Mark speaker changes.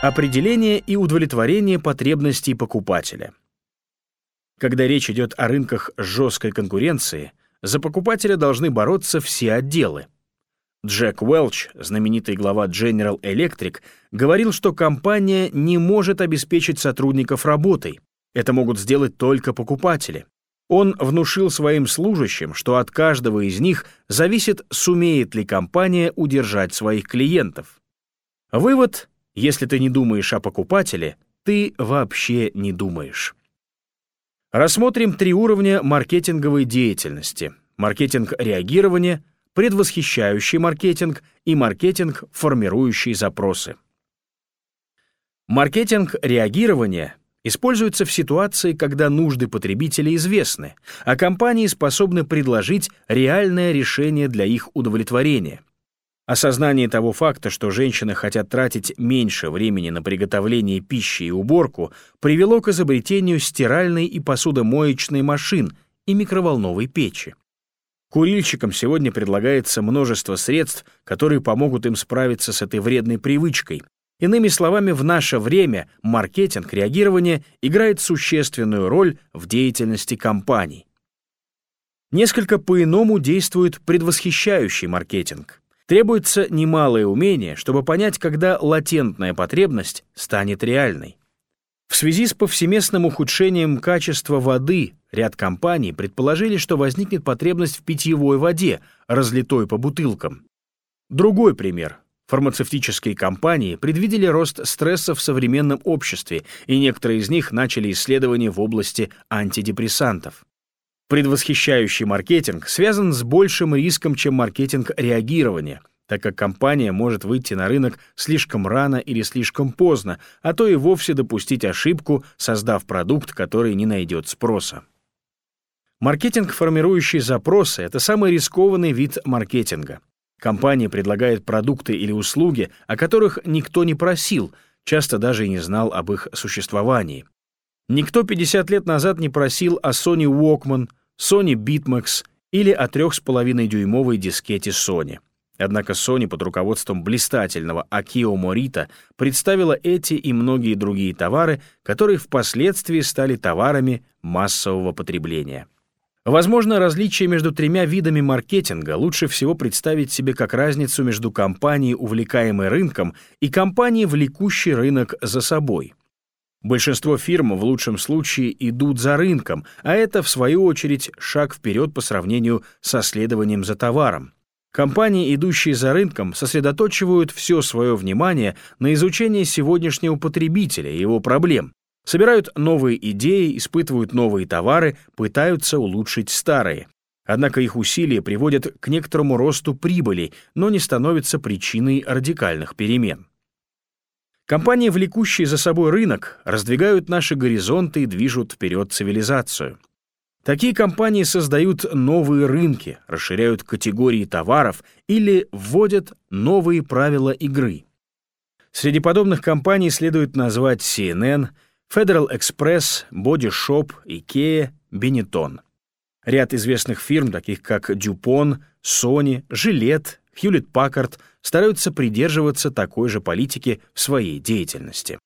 Speaker 1: Определение и удовлетворение потребностей покупателя. Когда речь идет о рынках жесткой конкуренции, за покупателя должны бороться все отделы. Джек Уэлч, знаменитый глава General Electric, говорил, что компания не может обеспечить сотрудников работой. Это могут сделать только покупатели. Он внушил своим служащим, что от каждого из них зависит, сумеет ли компания удержать своих клиентов. Вывод если ты не думаешь о покупателе, ты вообще не думаешь. Рассмотрим три уровня маркетинговой деятельности. Маркетинг реагирования, предвосхищающий маркетинг и маркетинг, формирующий запросы. Маркетинг реагирования используется в ситуации, когда нужды потребителей известны, а компании способны предложить реальное решение для их удовлетворения. Осознание того факта, что женщины хотят тратить меньше времени на приготовление пищи и уборку, привело к изобретению стиральной и посудомоечной машин и микроволновой печи. Курильщикам сегодня предлагается множество средств, которые помогут им справиться с этой вредной привычкой. Иными словами, в наше время маркетинг реагирования играет существенную роль в деятельности компаний. Несколько по-иному действует предвосхищающий маркетинг. Требуется немалое умение, чтобы понять, когда латентная потребность станет реальной. В связи с повсеместным ухудшением качества воды ряд компаний предположили, что возникнет потребность в питьевой воде, разлитой по бутылкам. Другой пример. Фармацевтические компании предвидели рост стресса в современном обществе, и некоторые из них начали исследования в области антидепрессантов. Предвосхищающий маркетинг связан с большим риском, чем маркетинг реагирования, так как компания может выйти на рынок слишком рано или слишком поздно, а то и вовсе допустить ошибку, создав продукт, который не найдет спроса. Маркетинг, формирующий запросы, это самый рискованный вид маркетинга. Компания предлагает продукты или услуги, о которых никто не просил, часто даже и не знал об их существовании. Никто 50 лет назад не просил о Sony Walkman, Sony BitMax или о 3,5-дюймовой дискете Sony. Однако Sony под руководством блистательного Акио Морита представила эти и многие другие товары, которые впоследствии стали товарами массового потребления. Возможно, различие между тремя видами маркетинга лучше всего представить себе как разницу между компанией, увлекаемой рынком, и компанией, влекущей рынок за собой. Большинство фирм в лучшем случае идут за рынком, а это, в свою очередь, шаг вперед по сравнению со следованием за товаром. Компании, идущие за рынком, сосредоточивают все свое внимание на изучении сегодняшнего потребителя и его проблем, собирают новые идеи, испытывают новые товары, пытаются улучшить старые. Однако их усилия приводят к некоторому росту прибыли, но не становятся причиной радикальных перемен. Компании, влекущие за собой рынок, раздвигают наши горизонты и движут вперед цивилизацию. Такие компании создают новые рынки, расширяют категории товаров или вводят новые правила игры. Среди подобных компаний следует назвать CNN, Federal Express, Body Shop, IKEA, Benetton. Ряд известных фирм, таких как DuPont, Sony, Gillette, Hewlett-Packard, стараются придерживаться такой же политики в своей деятельности.